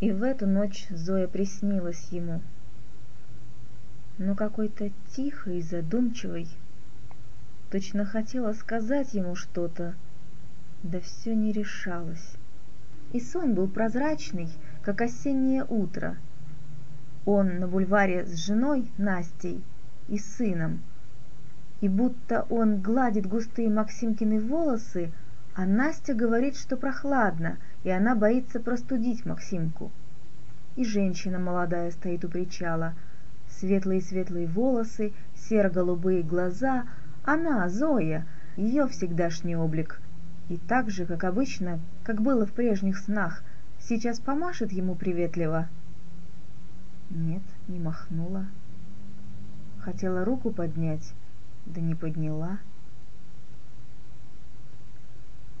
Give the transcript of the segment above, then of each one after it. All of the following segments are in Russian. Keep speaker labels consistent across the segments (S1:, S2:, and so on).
S1: И в эту ночь Зоя приснилась ему, но какой-то тихой и задумчивой. Точно хотела сказать ему что-то, да все не решалась. И сон был прозрачный, как осеннее утро. Он на бульваре с женой Настей и сыном. И будто он гладит густые Максимкины волосы, а Настя говорит, что прохладно, и она боится простудить Максимку. И женщина молодая стоит у причала. Светлые-светлые волосы, серо-голубые глаза. Она, Зоя, ее всегдашний облик. И так же, как обычно, как было в прежних снах, сейчас помашет ему приветливо. Нет, не махнула. Хотела руку поднять, да не подняла.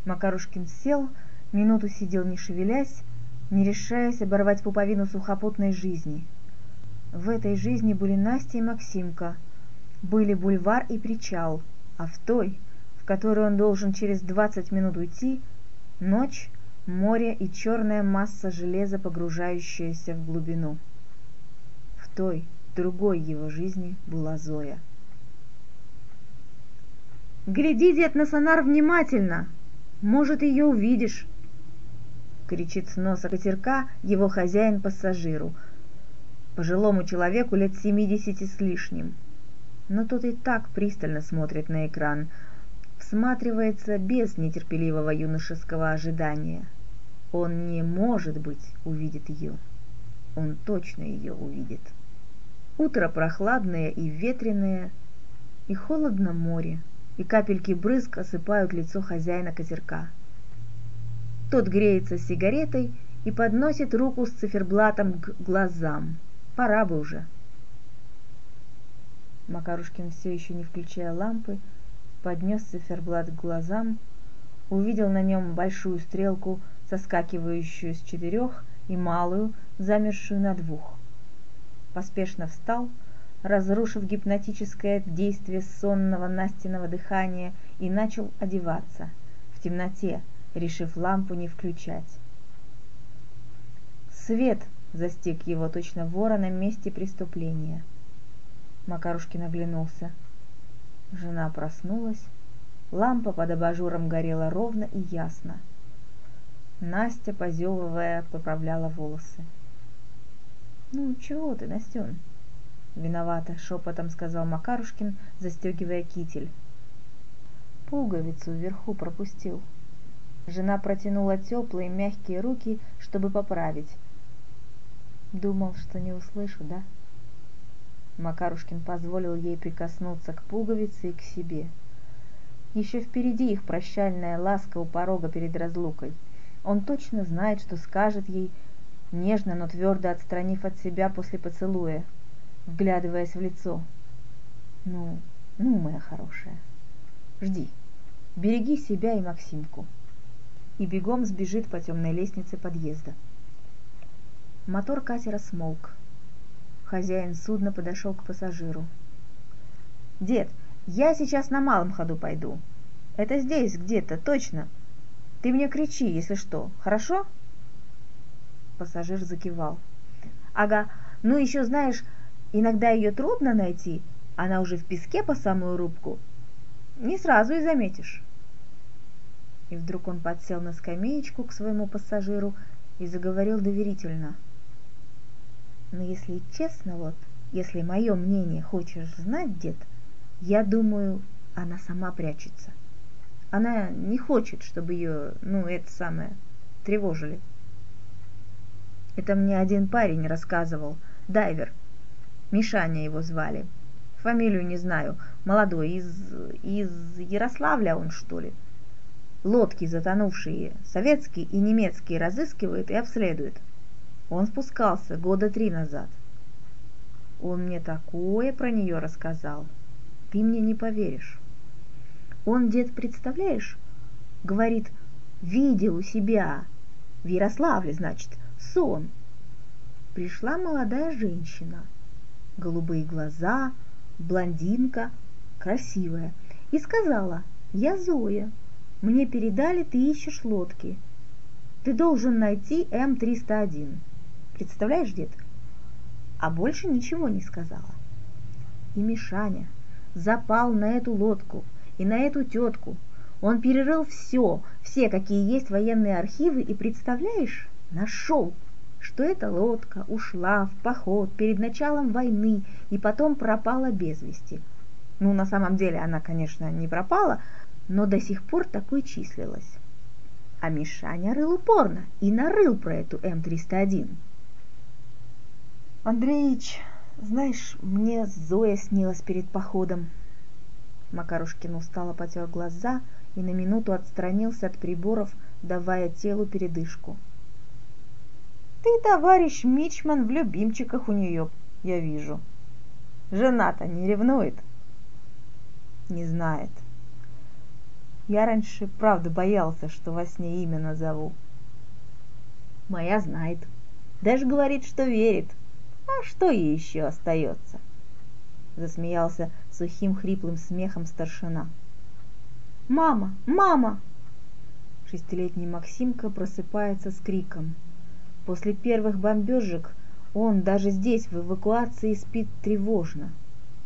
S1: Макарушкин сел, минуту сидел не шевелясь, не решаясь оборвать пуповину сухопутной жизни. В этой жизни были Настя и Максимка, были бульвар и причал, а в той, в которой он должен через двадцать минут уйти, ночь, море и черная масса железа, погружающаяся в глубину. В той, другой его жизни была Зоя. «Гляди, дед, на сонар внимательно!» Может, ее увидишь!» кричит с носа катерка его хозяин-пассажиру, пожилому человеку лет семидесяти с лишним. Но тот и так пристально смотрит на экран, всматривается без нетерпеливого юношеского ожидания. Он не может быть увидит ее. Он точно ее увидит. Утро прохладное и ветреное, и холодно море и капельки брызг осыпают лицо хозяина козырька. Тот греется сигаретой и подносит руку с циферблатом к глазам. Пора бы уже. Макарушкин, все еще не включая лампы, поднес циферблат к глазам, увидел на нем большую стрелку, соскакивающую с четырех, и малую, замершую на двух. Поспешно встал, разрушив гипнотическое действие сонного Настиного дыхания, и начал одеваться в темноте, решив лампу не включать. Свет застиг его точно вора на месте преступления. Макарушкин оглянулся. Жена проснулась, лампа под абажуром горела ровно и ясно. Настя, позевывая, поправляла волосы. «Ну, чего ты, Настен?» Виновато, шепотом сказал Макарушкин, застегивая китель. Пуговицу вверху пропустил. Жена протянула теплые мягкие руки, чтобы поправить. Думал, что не услышу, да? Макарушкин позволил ей прикоснуться к пуговице и к себе. Еще впереди их прощальная ласка у порога перед разлукой. Он точно знает, что скажет ей, нежно, но твердо отстранив от себя после поцелуя вглядываясь в лицо. «Ну, ну, моя хорошая, жди, береги себя и Максимку». И бегом сбежит по темной лестнице подъезда. Мотор катера смолк. Хозяин судна подошел к пассажиру. «Дед, я сейчас на малом ходу пойду. Это здесь где-то, точно. Ты мне кричи, если что, хорошо?» Пассажир закивал. «Ага, ну еще знаешь, Иногда ее трудно найти, она уже в песке по самую рубку. Не сразу и заметишь. И вдруг он подсел на скамеечку к своему пассажиру и заговорил доверительно. Но если честно, вот, если мое мнение хочешь знать, дед, я думаю, она сама прячется. Она не хочет, чтобы ее, ну, это самое, тревожили. Это мне один парень рассказывал, дайвер, Мишаня его звали. Фамилию не знаю. Молодой, из, из Ярославля он, что ли. Лодки затонувшие, советские и немецкие, разыскивает и обследует. Он спускался года три назад. Он мне такое про нее рассказал. Ты мне не поверишь. Он, дед, представляешь, говорит, видел у себя, в Ярославле, значит, сон. Пришла молодая женщина – голубые глаза, блондинка, красивая, и сказала, «Я Зоя, мне передали, ты ищешь лодки. Ты должен найти М-301». Представляешь, дед? А больше ничего не сказала. И Мишаня запал на эту лодку и на эту тетку. Он перерыл все, все, какие есть военные архивы, и, представляешь, нашел, что эта лодка ушла в поход перед началом войны и потом пропала без вести. Ну, на самом деле она, конечно, не пропала, но до сих пор такой числилась. А Мишаня рыл упорно и нарыл про эту М-301. Андреич, знаешь, мне Зоя снилась перед походом. Макарушкин устало потер глаза и на минуту отстранился от приборов, давая телу передышку. Ты, товарищ Мичман, в любимчиках у нее, я вижу. Жена-то не ревнует? Не знает. Я раньше, правда, боялся, что во сне имя назову. Моя знает. Даже говорит, что верит. А что ей еще остается? Засмеялся сухим хриплым смехом старшина. Мама! Мама! Шестилетний Максимка просыпается с криком. После первых бомбежек он даже здесь, в эвакуации, спит тревожно.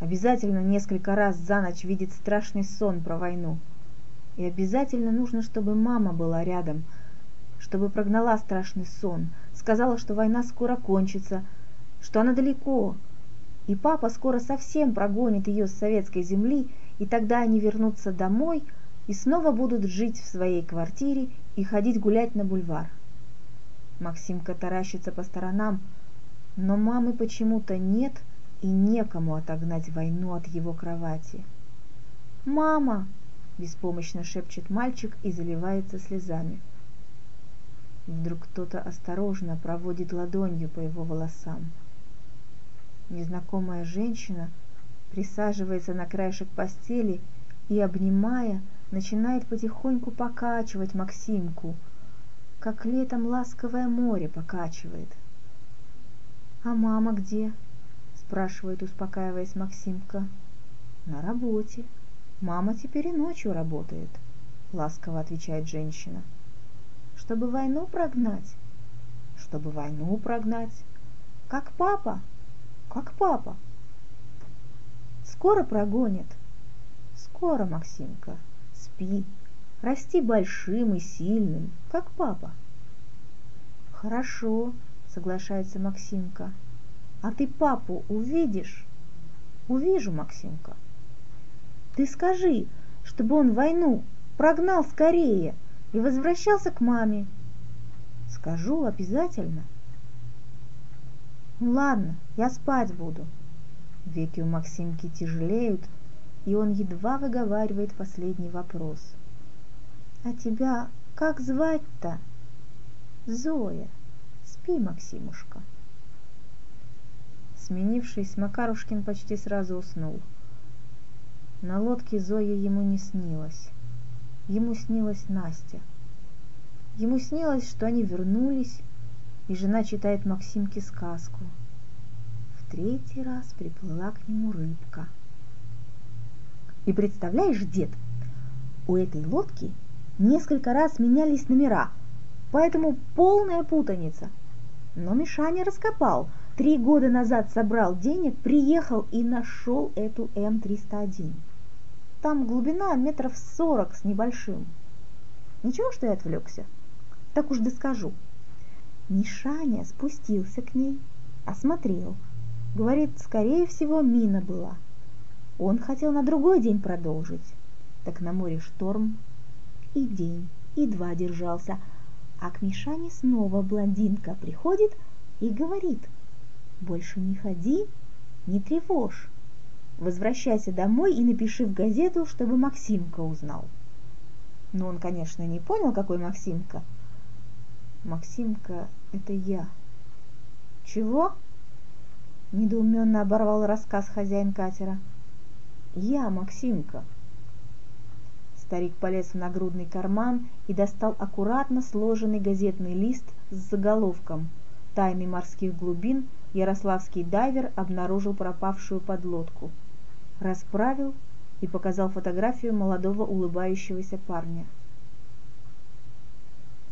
S1: Обязательно несколько раз за ночь видит страшный сон про войну. И обязательно нужно, чтобы мама была рядом, чтобы прогнала страшный сон, сказала, что война скоро кончится, что она далеко, и папа скоро совсем прогонит ее с советской земли, и тогда они вернутся домой и снова будут жить в своей квартире и ходить гулять на бульвар. Максимка таращится по сторонам, но мамы почему-то нет и некому отогнать войну от его кровати. «Мама!» – беспомощно шепчет мальчик и заливается слезами. Вдруг кто-то осторожно проводит ладонью по его волосам. Незнакомая женщина присаживается на краешек постели и, обнимая, начинает потихоньку покачивать Максимку, как летом ласковое море покачивает. «А мама где?» – спрашивает, успокаиваясь Максимка. «На работе. Мама теперь и ночью работает», – ласково отвечает женщина. «Чтобы войну прогнать?» «Чтобы войну прогнать. Как папа?» как папа. Скоро прогонят. Скоро, Максимка, спи, расти большим и сильным, как папа. Хорошо, соглашается Максимка. А ты папу увидишь? Увижу, Максимка. Ты скажи, чтобы он войну прогнал скорее и возвращался к маме. Скажу обязательно. Ну ладно, я спать буду. Веки у Максимки тяжелеют, и он едва выговаривает последний вопрос. А тебя как звать-то? Зоя. Спи, Максимушка. Сменившись, Макарушкин почти сразу уснул. На лодке Зоя ему не снилась. Ему снилась Настя. Ему снилось, что они вернулись, и жена читает Максимке сказку. В третий раз приплыла к нему рыбка. И представляешь, дед, у этой лодки несколько раз менялись номера, поэтому полная путаница. Но Мишаня раскопал. Три года назад собрал денег, приехал и нашел эту М301. Там глубина метров сорок с небольшим. Ничего, что я отвлекся? Так уж доскажу. Мишаня спустился к ней, осмотрел. Говорит, скорее всего, мина была. Он хотел на другой день продолжить. Так на море шторм. И день, и два держался. А к Мишане снова блондинка приходит и говорит, «Больше не ходи, не тревожь. Возвращайся домой и напиши в газету, чтобы Максимка узнал». Но он, конечно, не понял, какой Максимка – Максимка, это я. Чего? Недоуменно оборвал рассказ хозяин катера. Я, Максимка. Старик полез в нагрудный карман и достал аккуратно сложенный газетный лист с заголовком «Тайны морских глубин. Ярославский дайвер обнаружил пропавшую подлодку». Расправил и показал фотографию молодого улыбающегося парня.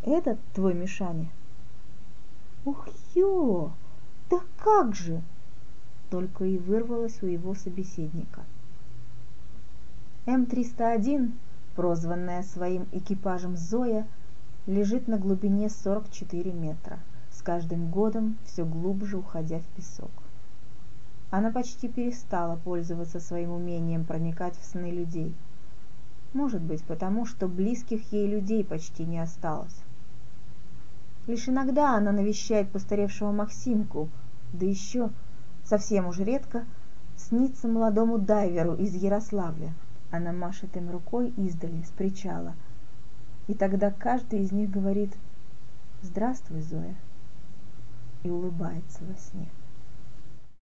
S1: Этот твой Мишаня? Ух, ё! Да как же!» Только и вырвалось у его собеседника. М-301, прозванная своим экипажем Зоя, лежит на глубине 44 метра, с каждым годом все глубже уходя в песок. Она почти перестала пользоваться своим умением проникать в сны людей. Может быть, потому что близких ей людей почти не осталось. Лишь иногда она навещает постаревшего Максимку, да еще, совсем уж редко, снится молодому дайверу из Ярославля. Она машет им рукой издали, с причала. И тогда каждый из них говорит «Здравствуй, Зоя» и улыбается во сне.